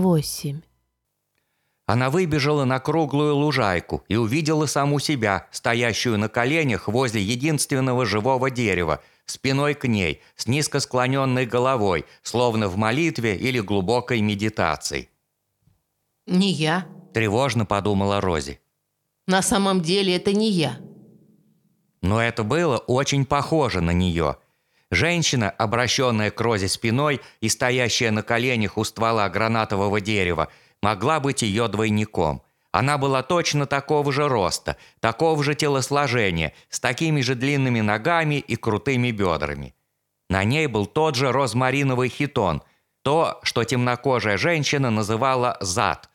восемь. Она выбежала на круглую лужайку и увидела саму себя, стоящую на коленях возле единственного живого дерева, спиной к ней, с низко склоненной головой, словно в молитве или глубокой медитации. «Не я. Тревожно подумала Рози. На самом деле это не я». Но это было очень похоже на нее. Женщина, обращенная к Розе спиной и стоящая на коленях у ствола гранатового дерева, могла быть ее двойником. Она была точно такого же роста, такого же телосложения, с такими же длинными ногами и крутыми бедрами. На ней был тот же розмариновый хитон, то, что темнокожая женщина называла «зад»,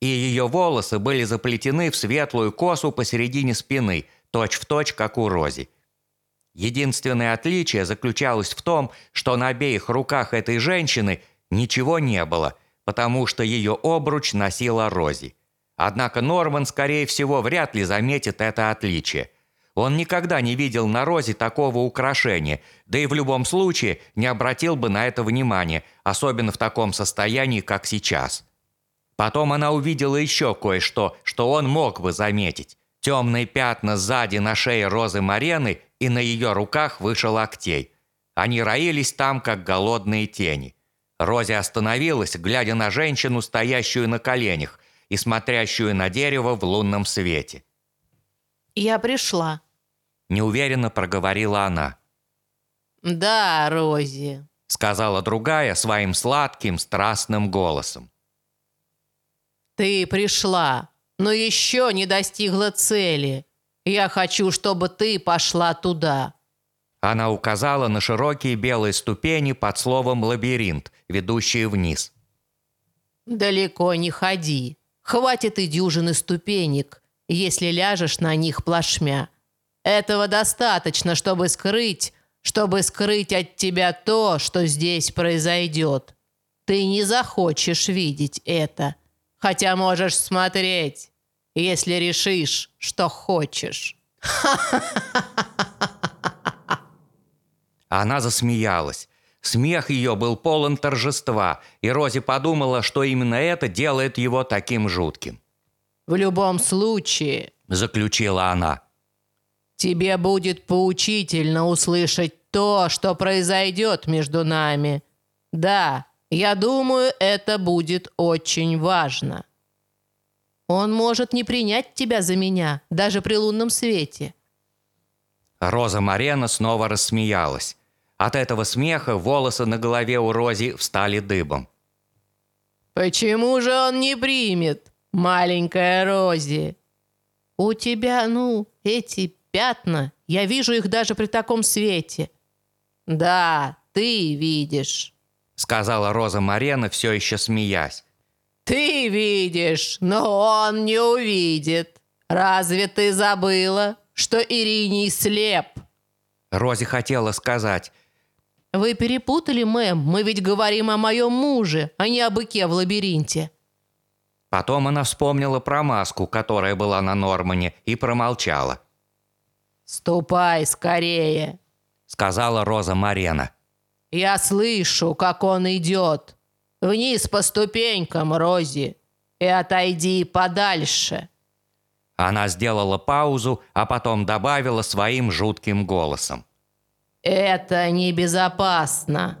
и ее волосы были заплетены в светлую косу посередине спины, точь-в-точь, точь, как у Рози. Единственное отличие заключалось в том, что на обеих руках этой женщины ничего не было – потому что ее обруч носила Рози. Однако Норман, скорее всего, вряд ли заметит это отличие. Он никогда не видел на Розе такого украшения, да и в любом случае не обратил бы на это внимания, особенно в таком состоянии, как сейчас. Потом она увидела еще кое-что, что он мог бы заметить. Темные пятна сзади на шее Розы Марены и на ее руках выше локтей. Они роились там, как голодные тени. Рози остановилась, глядя на женщину, стоящую на коленях и смотрящую на дерево в лунном свете. «Я пришла», – неуверенно проговорила она. «Да, Рози», – сказала другая своим сладким, страстным голосом. «Ты пришла, но еще не достигла цели. Я хочу, чтобы ты пошла туда». Она указала на широкие белые ступени под словом «лабиринт», ведущие вниз. «Далеко не ходи. Хватит и дюжины ступенек, если ляжешь на них плашмя. Этого достаточно, чтобы скрыть, чтобы скрыть от тебя то, что здесь произойдет. Ты не захочешь видеть это, хотя можешь смотреть, если решишь, что хочешь». Она засмеялась. Смех ее был полон торжества, и Рози подумала, что именно это делает его таким жутким. «В любом случае», – заключила она, – «тебе будет поучительно услышать то, что произойдет между нами. Да, я думаю, это будет очень важно. Он может не принять тебя за меня, даже при лунном свете». Роза Марена снова рассмеялась. От этого смеха волосы на голове у Рози встали дыбом. «Почему же он не примет, маленькая Рози? У тебя, ну, эти пятна, я вижу их даже при таком свете. Да, ты видишь», — сказала Роза Марена, все еще смеясь. «Ты видишь, но он не увидит. Разве ты забыла, что Ириней слеп?» Рози хотела сказать «Вы перепутали, мэм. Мы ведь говорим о моем муже, а не о быке в лабиринте». Потом она вспомнила про маску, которая была на Нормане, и промолчала. «Ступай скорее», — сказала Роза Марена. «Я слышу, как он идет. Вниз по ступенькам, Рози, и отойди подальше». Она сделала паузу, а потом добавила своим жутким голосом. «Это небезопасно.